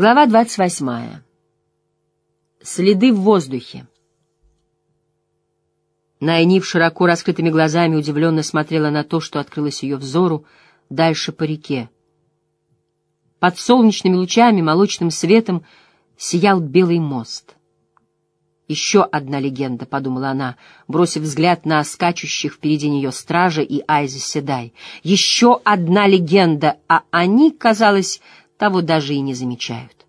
Глава 28. Следы в воздухе. Найнив широко раскрытыми глазами удивленно смотрела на то, что открылось ее взору дальше по реке. Под солнечными лучами, молочным светом сиял белый мост. «Еще одна легенда», — подумала она, бросив взгляд на скачущих впереди нее стража и Айзи Седай. «Еще одна легенда, а они, казалось, того даже и не замечают.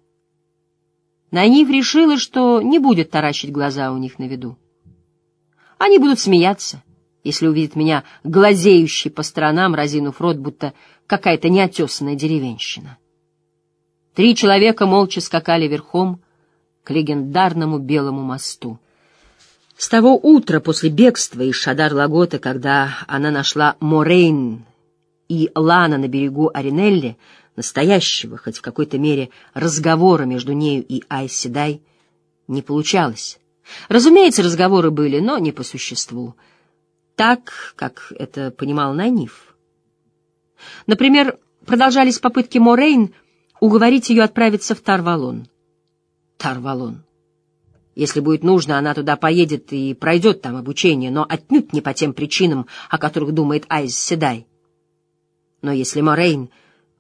Найниф решила, что не будет таращить глаза у них на виду. Они будут смеяться, если увидят меня глазеющей по сторонам, разинув рот, будто какая-то неотесанная деревенщина. Три человека молча скакали верхом к легендарному Белому мосту. С того утра после бегства из Шадар-Лагота, когда она нашла Морейн и Лана на берегу Аринелли, настоящего, хоть в какой-то мере, разговора между нею и Айседай не получалось. Разумеется, разговоры были, но не по существу. Так, как это понимал Найниф. Например, продолжались попытки Морейн уговорить ее отправиться в Тарвалон. Тарвалон. Если будет нужно, она туда поедет и пройдет там обучение, но отнюдь не по тем причинам, о которых думает Айз Седай. Но если Морейн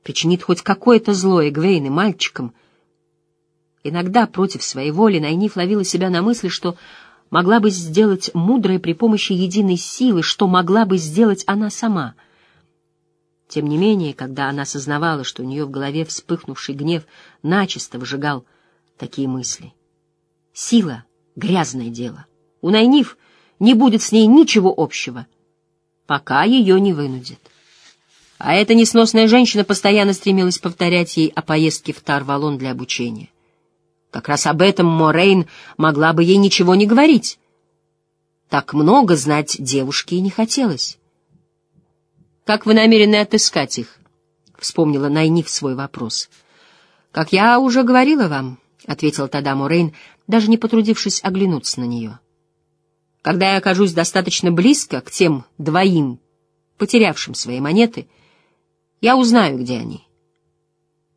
причинит хоть какое-то зло Эгвейн и мальчикам. Иногда против своей воли Найниф ловила себя на мысли, что могла бы сделать мудрое при помощи единой силы, что могла бы сделать она сама. Тем не менее, когда она осознавала, что у нее в голове вспыхнувший гнев начисто выжигал такие мысли. Сила — грязное дело. У Найниф не будет с ней ничего общего, пока ее не вынудит. А эта несносная женщина постоянно стремилась повторять ей о поездке в Тарвалон для обучения. Как раз об этом Морейн могла бы ей ничего не говорить. Так много знать девушке и не хотелось. «Как вы намерены отыскать их?» — вспомнила Найниф свой вопрос. «Как я уже говорила вам», — ответил тогда Морейн, даже не потрудившись оглянуться на нее. «Когда я окажусь достаточно близко к тем двоим, потерявшим свои монеты, — я узнаю, где они.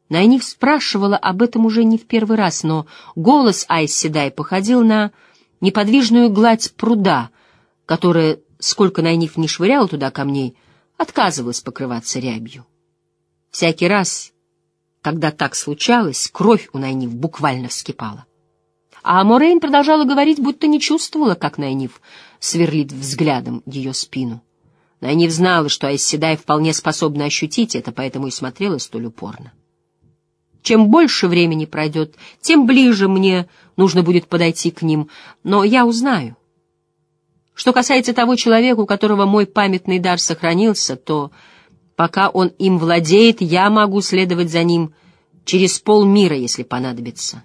Найниф спрашивала об этом уже не в первый раз, но голос Айседай походил на неподвижную гладь пруда, которая, сколько Найниф не швыряла туда камней, отказывалась покрываться рябью. Всякий раз, когда так случалось, кровь у Найниф буквально вскипала. А Морейн продолжала говорить, будто не чувствовала, как Найниф сверлит взглядом ее спину. Найниф знала, что Айседай вполне способна ощутить это, поэтому и смотрела столь упорно. Чем больше времени пройдет, тем ближе мне нужно будет подойти к ним, но я узнаю. Что касается того человека, у которого мой памятный дар сохранился, то пока он им владеет, я могу следовать за ним через полмира, если понадобится.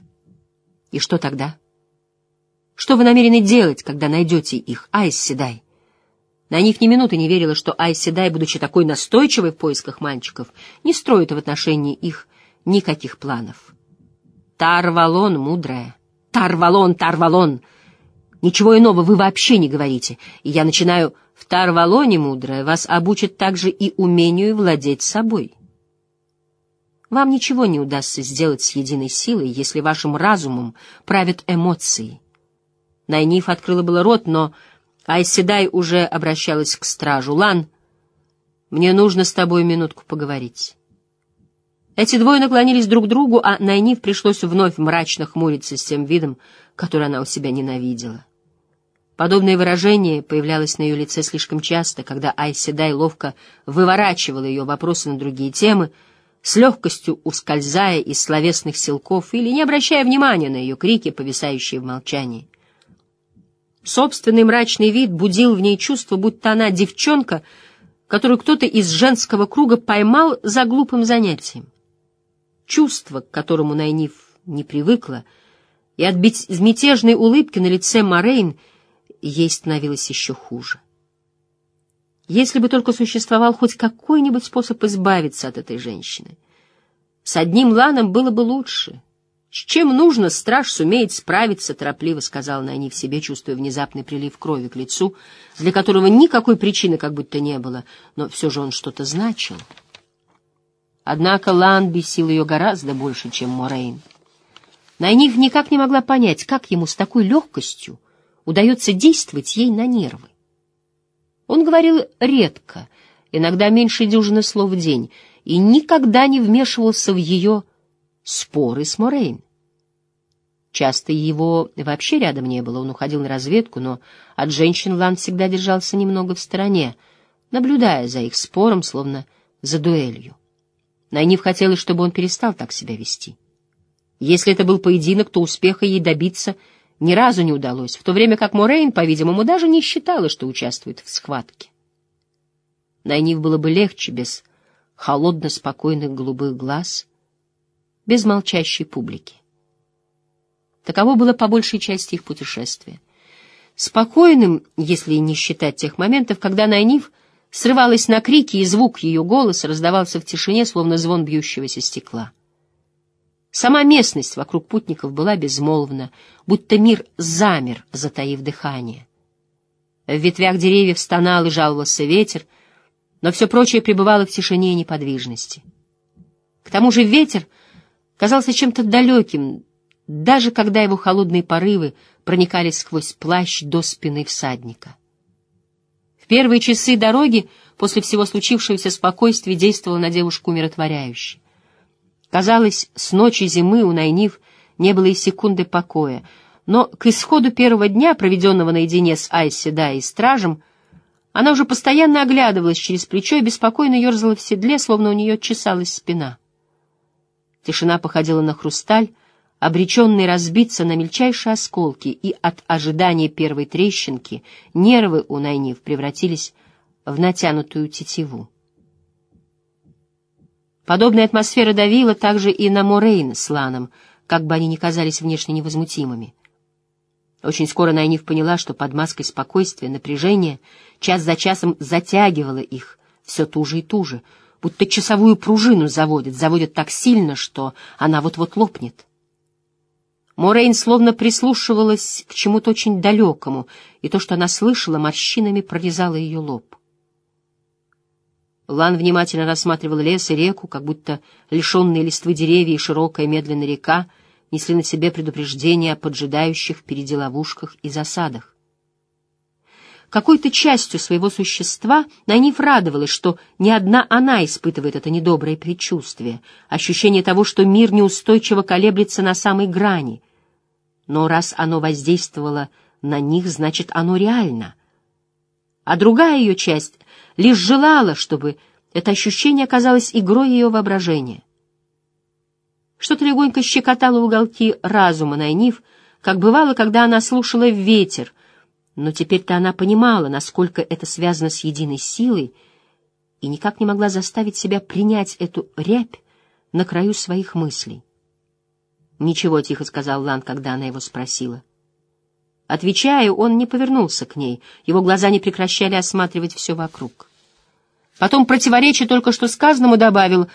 И что тогда? Что вы намерены делать, когда найдете их, Айс Седай? На них ни минуты не верила, что Айси Дай, будучи такой настойчивой в поисках мальчиков, не строит в отношении их никаких планов. Тарвалон, мудрая. Тарвалон, Тарвалон! Ничего иного вы вообще не говорите, и я начинаю в Тарвалоне, мудрая, вас обучат также и умению владеть собой. Вам ничего не удастся сделать с единой силой, если вашим разумом правят эмоции. Найниф открыла было рот, но Айседай уже обращалась к стражу. «Лан, мне нужно с тобой минутку поговорить». Эти двое наклонились друг к другу, а Найниф пришлось вновь мрачно хмуриться с тем видом, который она у себя ненавидела. Подобное выражение появлялось на ее лице слишком часто, когда Айседай ловко выворачивала ее вопросы на другие темы, с легкостью ускользая из словесных силков или не обращая внимания на ее крики, повисающие в молчании. Собственный мрачный вид будил в ней чувство, будто она девчонка, которую кто-то из женского круга поймал за глупым занятием. Чувство, к которому Найниф не привыкла, и от безмятежной улыбки на лице Морейн ей становилось еще хуже. Если бы только существовал хоть какой-нибудь способ избавиться от этой женщины. С одним Ланом было бы лучше — «С чем нужно, страж сумеет справиться», — торопливо сказала Найни в себе, чувствуя внезапный прилив крови к лицу, для которого никакой причины как будто не было, но все же он что-то значил. Однако Лан бесил ее гораздо больше, чем Морейн. Найниф никак не могла понять, как ему с такой легкостью удается действовать ей на нервы. Он говорил редко, иногда меньше дюжины слов в день, и никогда не вмешивался в ее споры с Морейн. Часто его вообще рядом не было, он уходил на разведку, но от женщин Лан всегда держался немного в стороне, наблюдая за их спором, словно за дуэлью. Найниф хотелось, чтобы он перестал так себя вести. Если это был поединок, то успеха ей добиться ни разу не удалось, в то время как Морейн, по-видимому, даже не считала, что участвует в схватке. Найниф было бы легче без холодно-спокойных голубых глаз, без молчащей публики. Таково было по большей части их путешествие. Спокойным, если не считать тех моментов, когда Найниф срывалась на крики, и звук ее голоса раздавался в тишине, словно звон бьющегося стекла. Сама местность вокруг путников была безмолвна, будто мир замер, затаив дыхание. В ветвях деревьев стонал и жаловался ветер, но все прочее пребывало в тишине и неподвижности. К тому же ветер казался чем-то далеким, даже когда его холодные порывы проникали сквозь плащ до спины всадника. В первые часы дороги после всего случившегося спокойствие действовало на девушку умиротворяюще. Казалось, с ночи зимы у Найниф не было и секунды покоя, но к исходу первого дня, проведенного наедине с Айси, да и стражем, она уже постоянно оглядывалась через плечо и беспокойно ерзала в седле, словно у нее чесалась спина. Тишина походила на хрусталь, обреченный разбиться на мельчайшие осколки, и от ожидания первой трещинки нервы у Найниф превратились в натянутую тетиву. Подобная атмосфера давила также и на Морейн с Ланом, как бы они ни казались внешне невозмутимыми. Очень скоро Найниф поняла, что под маской спокойствия, напряжения час за часом затягивало их все туже и туже, будто часовую пружину заводит, заводит так сильно, что она вот-вот лопнет. Морейн словно прислушивалась к чему-то очень далекому, и то, что она слышала, морщинами прорезало ее лоб. Лан внимательно рассматривал лес и реку, как будто лишенные листвы деревья и широкая медленная река несли на себе предупреждение о поджидающих впереди ловушках и засадах. Какой-то частью своего существа Найниф радовалась, что не одна она испытывает это недоброе предчувствие, ощущение того, что мир неустойчиво колеблется на самой грани. Но раз оно воздействовало на них, значит, оно реально. А другая ее часть лишь желала, чтобы это ощущение оказалось игрой ее воображения. Что-то легонько щекотало уголки разума Найниф, как бывало, когда она слушала ветер, но теперь-то она понимала, насколько это связано с единой силой, и никак не могла заставить себя принять эту рябь на краю своих мыслей. «Ничего», — тихо сказал Лан, когда она его спросила. Отвечая, он не повернулся к ней, его глаза не прекращали осматривать все вокруг. Потом, противоречие только что сказанному, добавил,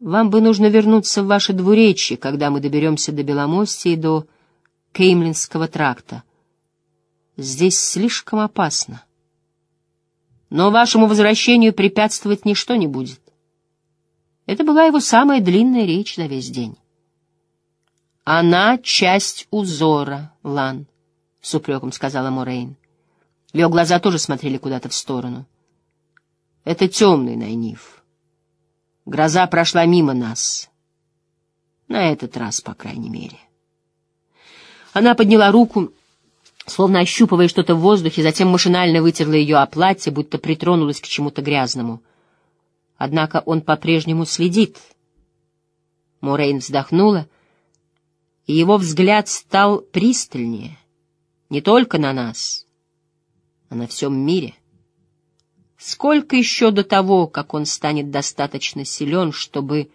«Вам бы нужно вернуться в ваше двуречье, когда мы доберемся до Беломости и до Кеймлинского тракта. Здесь слишком опасно. Но вашему возвращению препятствовать ничто не будет. Это была его самая длинная речь за весь день. «Она — часть узора, Лан», — с упреком сказала Морейн. Ее глаза тоже смотрели куда-то в сторону. «Это темный Найниф. Гроза прошла мимо нас. На этот раз, по крайней мере». Она подняла руку словно ощупывая что-то в воздухе, затем машинально вытерла ее о платье, будто притронулась к чему-то грязному. Однако он по-прежнему следит. Морейн вздохнула, и его взгляд стал пристальнее, не только на нас, а на всем мире. Сколько еще до того, как он станет достаточно силен, чтобы...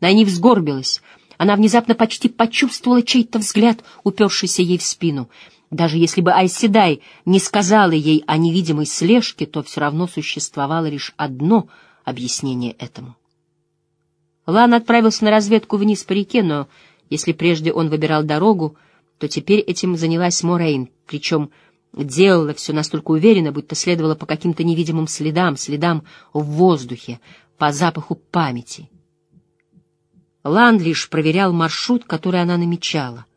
Найниф сгорбилась. Она внезапно почти почувствовала чей-то взгляд, упершийся ей в спину — даже если бы Айседай не сказала ей о невидимой слежке, то все равно существовало лишь одно объяснение этому. Лан отправился на разведку вниз по реке, но если прежде он выбирал дорогу, то теперь этим занялась Морейн, причем делала все настолько уверенно, будто следовала по каким-то невидимым следам, следам в воздухе, по запаху памяти. Лан лишь проверял маршрут, который она намечала —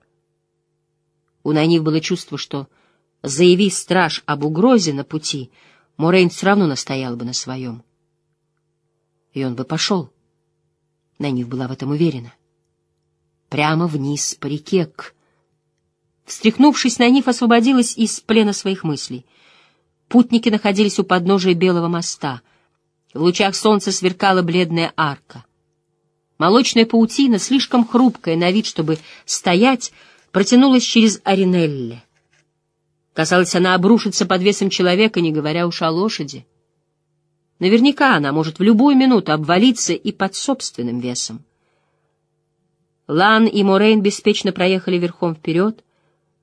У Найниф было чувство, что, заяви страж об угрозе на пути, Морейн все равно настоял бы на своем. И он бы пошел. Найниф была в этом уверена. Прямо вниз по реке к... Встряхнувшись, Найниф освободилась из плена своих мыслей. Путники находились у подножия Белого моста. В лучах солнца сверкала бледная арка. Молочная паутина, слишком хрупкая на вид, чтобы стоять, протянулась через Аринелли. Казалось, она обрушится под весом человека, не говоря уж о лошади. Наверняка она может в любую минуту обвалиться и под собственным весом. Лан и Морейн беспечно проехали верхом вперед,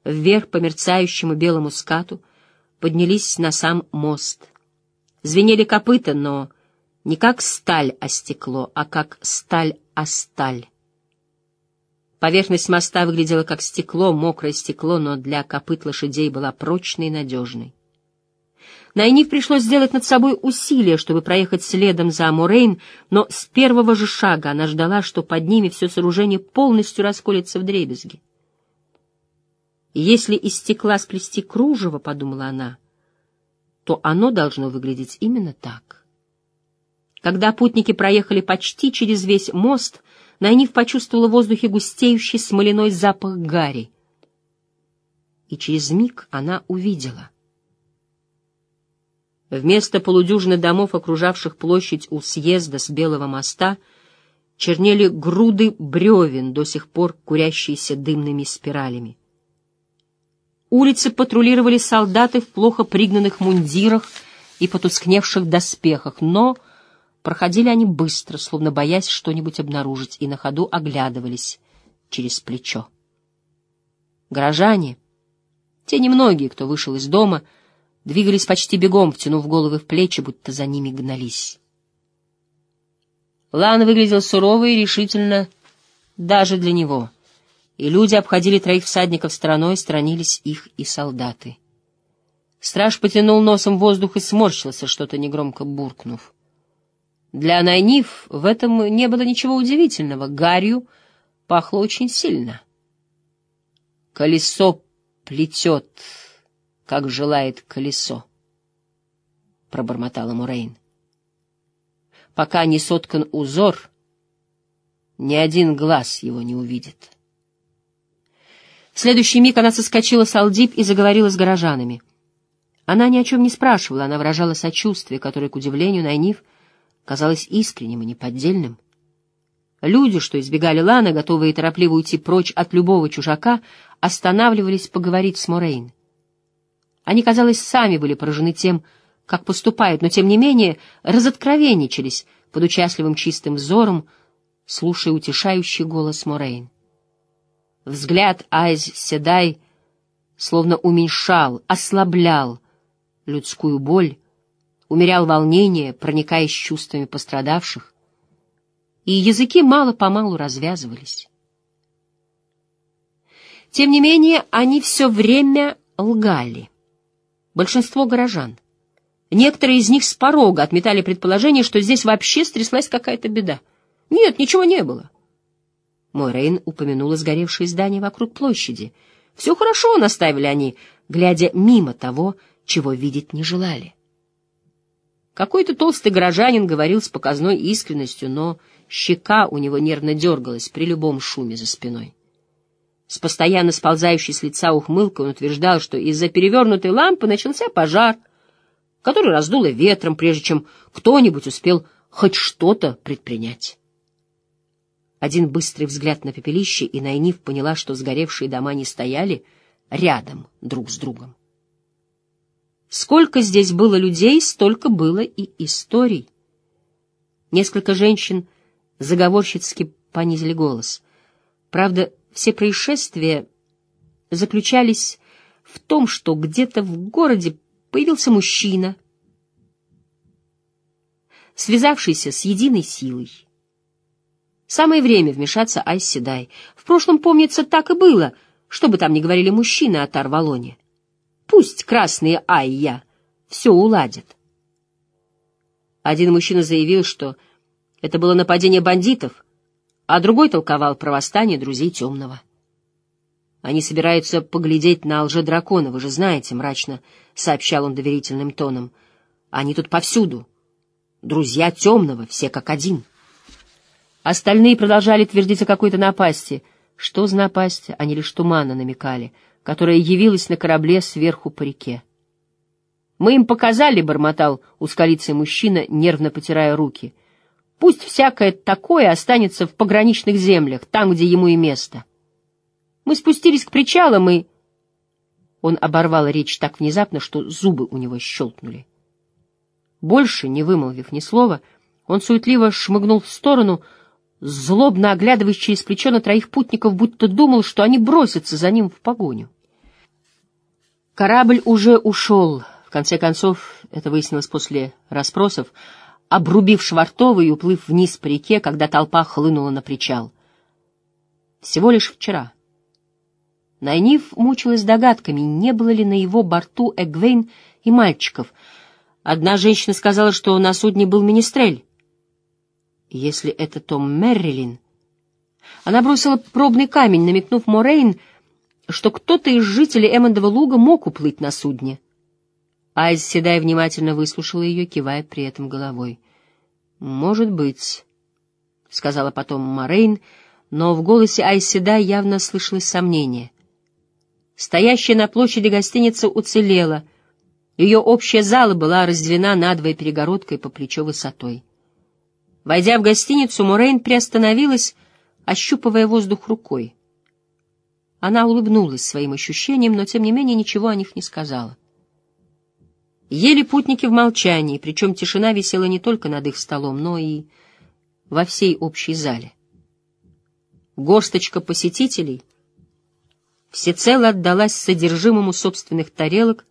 вверх по мерцающему белому скату, поднялись на сам мост. Звенели копыта, но не как сталь о стекло, а как сталь о сталь. Поверхность моста выглядела как стекло, мокрое стекло, но для копыт лошадей была прочной и надежной. Найниф пришлось сделать над собой усилие, чтобы проехать следом за Амурейн, но с первого же шага она ждала, что под ними все сооружение полностью расколется в дребезги. Если из стекла сплести кружево, — подумала она, — то оно должно выглядеть именно так. Когда путники проехали почти через весь мост, Найниф почувствовала в воздухе густеющий смоляной запах гари. И через миг она увидела. Вместо полудюжины домов, окружавших площадь у съезда с Белого моста, чернели груды бревен, до сих пор курящиеся дымными спиралями. Улицы патрулировали солдаты в плохо пригнанных мундирах и потускневших доспехах, но Проходили они быстро, словно боясь что-нибудь обнаружить, и на ходу оглядывались через плечо. Горожане, те немногие, кто вышел из дома, двигались почти бегом, втянув головы в плечи, будто за ними гнались. Лан выглядел сурово и решительно даже для него, и люди обходили троих всадников стороной, сторонились их и солдаты. Страж потянул носом воздух и сморщился, что-то негромко буркнув. Для Найниф в этом не было ничего удивительного. Гарью пахло очень сильно. «Колесо плетет, как желает колесо», — пробормотала Мурейн. «Пока не соткан узор, ни один глаз его не увидит». В следующий миг она соскочила с Алдип и заговорила с горожанами. Она ни о чем не спрашивала, она выражала сочувствие, которое, к удивлению Найниф, — казалось искренним и неподдельным. Люди, что избегали Лана, готовые торопливо уйти прочь от любого чужака, останавливались поговорить с Морейн. Они, казалось, сами были поражены тем, как поступают, но, тем не менее, разоткровенничались под участливым чистым взором, слушая утешающий голос Морейн. Взгляд Айз Седай словно уменьшал, ослаблял людскую боль, умерял волнение, проникаясь чувствами пострадавших, и языки мало-помалу развязывались. Тем не менее, они все время лгали. Большинство горожан. Некоторые из них с порога отметали предположение, что здесь вообще стряслась какая-то беда. Нет, ничего не было. Мой упомянула сгоревшие здания вокруг площади. Все хорошо, наставили они, глядя мимо того, чего видеть не желали. Какой-то толстый горожанин говорил с показной искренностью, но щека у него нервно дергалась при любом шуме за спиной. С постоянно сползающей с лица ухмылкой он утверждал, что из-за перевернутой лампы начался пожар, который раздуло ветром, прежде чем кто-нибудь успел хоть что-то предпринять. Один быстрый взгляд на пепелище, и Найниф поняла, что сгоревшие дома не стояли рядом друг с другом. Сколько здесь было людей, столько было и историй. Несколько женщин заговорщицки понизили голос. Правда, все происшествия заключались в том, что где-то в городе появился мужчина, связавшийся с единой силой. Самое время вмешаться Айседай. В прошлом, помнится, так и было, что бы там ни говорили мужчины о Тарвалоне. Пусть красные Айя все уладят. Один мужчина заявил, что это было нападение бандитов, а другой толковал про восстание друзей темного. Они собираются поглядеть на лже-дракона, вы же знаете, — мрачно сообщал он доверительным тоном. Они тут повсюду. Друзья темного, все как один. Остальные продолжали твердить о какой-то напасти. Что за напасть? Они лишь тумана намекали, которая явилась на корабле сверху по реке. Мы им показали, — бормотал ускорицей мужчина, нервно потирая руки. Пусть всякое такое останется в пограничных землях, там, где ему и место. Мы спустились к причалам и... Он оборвал речь так внезапно, что зубы у него щелкнули. Больше, не вымолвив ни слова, он суетливо шмыгнул в сторону, злобно оглядываясь через плечо на троих путников, будто думал, что они бросятся за ним в погоню. Корабль уже ушел, в конце концов, это выяснилось после расспросов, обрубив швартовый и уплыв вниз по реке, когда толпа хлынула на причал. Всего лишь вчера. Найниф мучилась догадками, не было ли на его борту Эгвейн и мальчиков. Одна женщина сказала, что на судне был министрель. Если это Том Меррилин... Она бросила пробный камень, намекнув Морейн, что кто-то из жителей Эммондова луга мог уплыть на судне. Айз Седай внимательно выслушала ее, кивая при этом головой. «Может быть», — сказала потом Морейн, но в голосе Айз явно слышалось сомнение. Стоящая на площади гостиница уцелела. Ее общая зала была разделена надвое перегородкой по плечо высотой. Войдя в гостиницу, Морейн приостановилась, ощупывая воздух рукой. Она улыбнулась своим ощущениям, но, тем не менее, ничего о них не сказала. Ели путники в молчании, причем тишина висела не только над их столом, но и во всей общей зале. Горсточка посетителей всецело отдалась содержимому собственных тарелок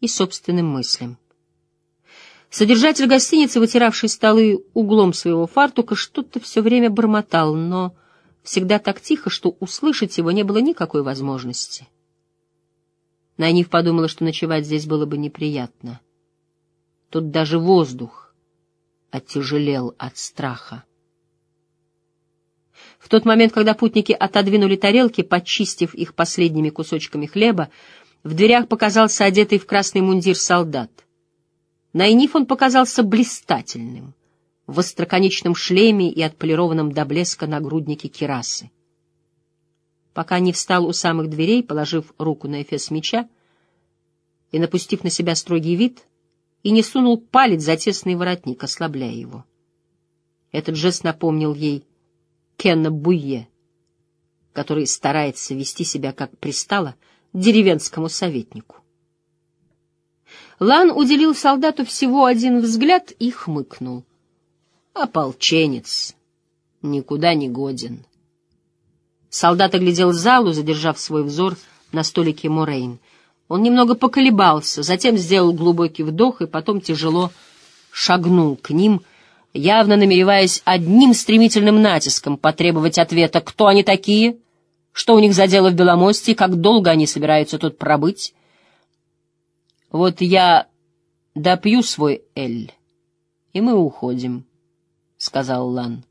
и собственным мыслям. Содержатель гостиницы, вытиравший столы углом своего фартука, что-то все время бормотал, но всегда так тихо, что услышать его не было никакой возможности. Найниф подумала, что ночевать здесь было бы неприятно. Тут даже воздух оттяжелел от страха. В тот момент, когда путники отодвинули тарелки, почистив их последними кусочками хлеба, в дверях показался одетый в красный мундир солдат. Найниф он показался блистательным, в остроконечном шлеме и отполированном до блеска нагруднике кирасы пока не встал у самых дверей, положив руку на эфес меча и напустив на себя строгий вид, и не сунул палец за тесный воротник, ослабляя его. Этот жест напомнил ей Кенна Буе, который старается вести себя, как пристало, деревенскому советнику. Лан уделил солдату всего один взгляд и хмыкнул. «Ополченец, никуда не годен». Солдат оглядел залу, задержав свой взор на столике Морейн. Он немного поколебался, затем сделал глубокий вдох и потом тяжело шагнул к ним, явно намереваясь одним стремительным натиском потребовать ответа, кто они такие, что у них за дело в Беломосте, как долго они собираются тут пробыть. «Вот я допью свой Эль, и мы уходим», — сказал Лан.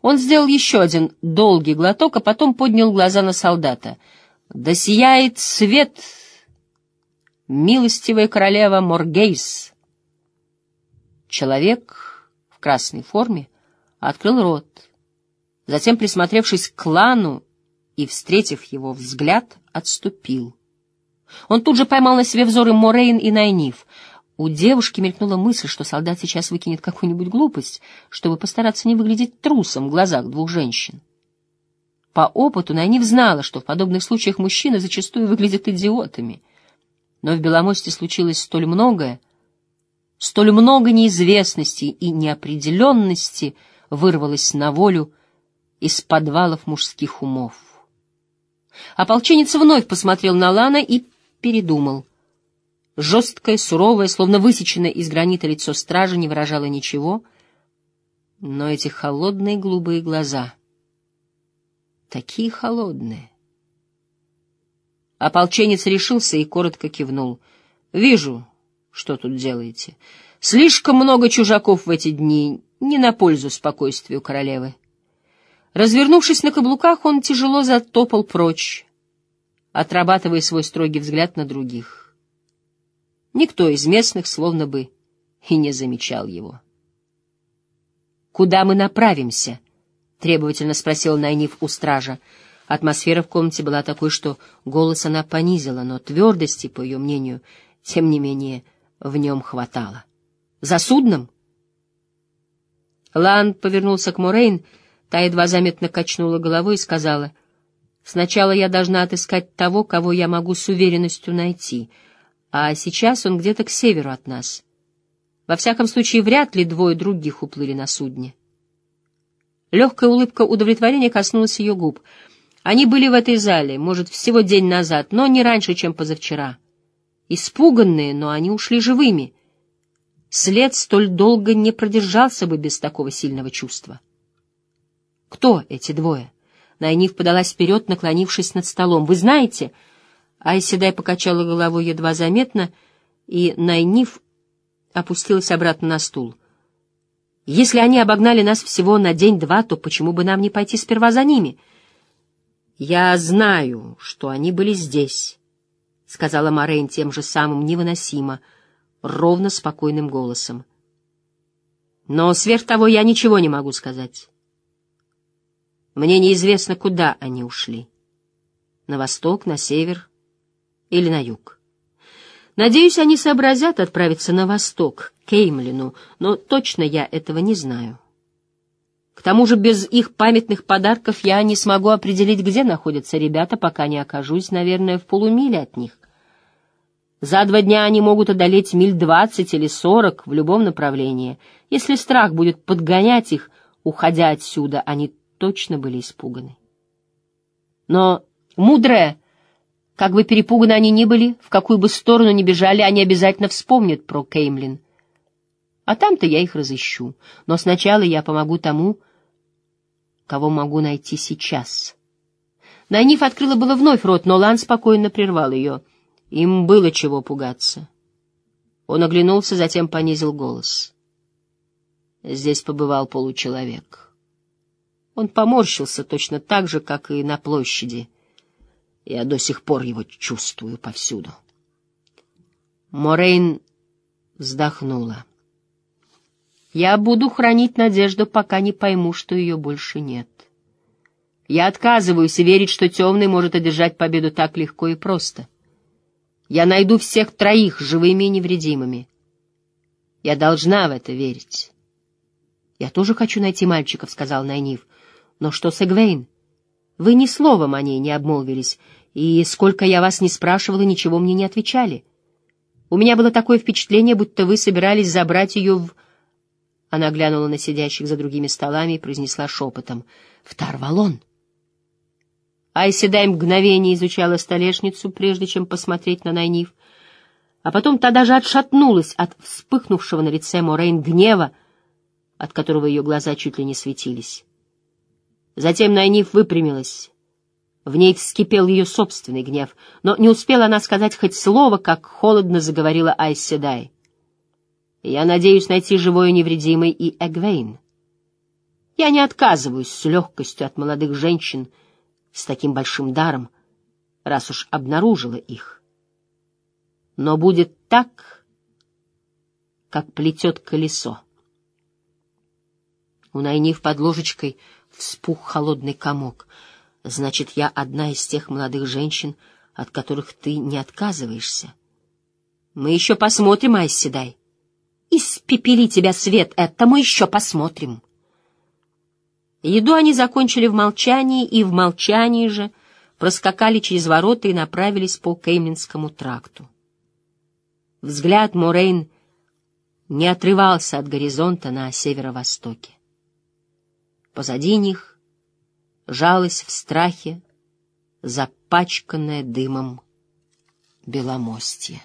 Он сделал еще один долгий глоток, а потом поднял глаза на солдата. «Да сияет свет, милостивая королева Моргейс!» Человек в красной форме открыл рот. Затем, присмотревшись к клану и, встретив его взгляд, отступил. Он тут же поймал на себе взоры Морейн и Найниф. У девушки мелькнула мысль, что солдат сейчас выкинет какую-нибудь глупость, чтобы постараться не выглядеть трусом в глазах двух женщин. По опыту Найниф знала, что в подобных случаях мужчины зачастую выглядят идиотами. Но в Беломосте случилось столь многое, столь много неизвестности и неопределенности вырвалось на волю из подвалов мужских умов. Ополченец вновь посмотрел на Лана и передумал — Жесткое, суровое, словно высеченное из гранита лицо стража не выражало ничего, но эти холодные голубые глаза, такие холодные. Ополченец решился и коротко кивнул. «Вижу, что тут делаете. Слишком много чужаков в эти дни, не на пользу спокойствию королевы. Развернувшись на каблуках, он тяжело затопал прочь, отрабатывая свой строгий взгляд на других. Никто из местных словно бы и не замечал его. «Куда мы направимся?» — требовательно спросил Найниф у стража. Атмосфера в комнате была такой, что голос она понизила, но твердости, по ее мнению, тем не менее, в нем хватало. «За судном?» Лан повернулся к Морейн, та едва заметно качнула головой и сказала, «Сначала я должна отыскать того, кого я могу с уверенностью найти, а сейчас он где-то к северу от нас. Во всяком случае, вряд ли двое других уплыли на судне». Легкая улыбка удовлетворения коснулась ее губ. Они были в этой зале, может, всего день назад, но не раньше, чем позавчера. Испуганные, но они ушли живыми. След столь долго не продержался бы без такого сильного чувства. Кто эти двое? Найниф подалась вперед, наклонившись над столом. Вы знаете? Айседай покачала головой едва заметно, и Найниф опустилась обратно на стул — если они обогнали нас всего на день-два, то почему бы нам не пойти сперва за ними? Я знаю, что они были здесь, — сказала Морейн тем же самым невыносимо, ровно спокойным голосом. Но сверх того я ничего не могу сказать. Мне неизвестно, куда они ушли. На восток, на север или на юг. Надеюсь, они сообразят отправиться на восток, к Кеймлину, но точно я этого не знаю. К тому же без их памятных подарков я не смогу определить, где находятся ребята, пока не окажусь, наверное, в полумиле от них. За два дня они могут одолеть миль двадцать или сорок в любом направлении. Если страх будет подгонять их, уходя отсюда, они точно были испуганы. Но мудрая как бы перепуганы они ни были, в какую бы сторону ни бежали, они обязательно вспомнят про Кеймлин. А там-то я их разыщу. Но сначала я помогу тому, кого могу найти сейчас. Найниф открыла было вновь рот, но Лан спокойно прервал ее. Им было чего пугаться. Он оглянулся, затем понизил голос. Здесь побывал получеловек. Он поморщился точно так же, как и на площади — я до сих пор его чувствую повсюду. Морейн вздохнула. Я буду хранить надежду, пока не пойму, что ее больше нет. Я отказываюсь верить, что темный может одержать победу так легко и просто. Я найду всех троих живыми и невредимыми. Я должна в это верить. Я тоже хочу найти мальчиков, — сказал Найниф. Но что с Эгвейн? Вы ни словом о ней не обмолвились, и сколько я вас не спрашивала, ничего мне не отвечали. У меня было такое впечатление, будто вы собирались забрать ее в... Она глянула на сидящих за другими столами и произнесла шепотом. «В Тарвалон!» Айседай мгновение изучала столешницу, прежде чем посмотреть на Найниф, а потом та даже отшатнулась от вспыхнувшего на лице Морейн гнева, от которого ее глаза чуть ли не светились. Затем Найниф выпрямилась. В ней вскипел ее собственный гнев, но не успела она сказать хоть слово, как холодно заговорила Айседай. «Я надеюсь найти живой и невредимой и Эгвейн. Я не отказываюсь с легкостью от молодых женщин с таким большим даром, раз уж обнаружила их. Но будет так, как плетет колесо. У Найниф под ложечкой — вспух холодный комок. Значит, я одна из тех молодых женщин, от которых ты не отказываешься. Мы еще посмотрим, Айседай. Испепели тебя свет, это мы еще посмотрим. Еду они закончили в молчании, и в молчании же проскакали через ворота и направились по Кеймлинскому тракту. Взгляд Морейн не отрывался от горизонта на северо-востоке. Позади них жалась в страхе запачканная дымом Беломостье.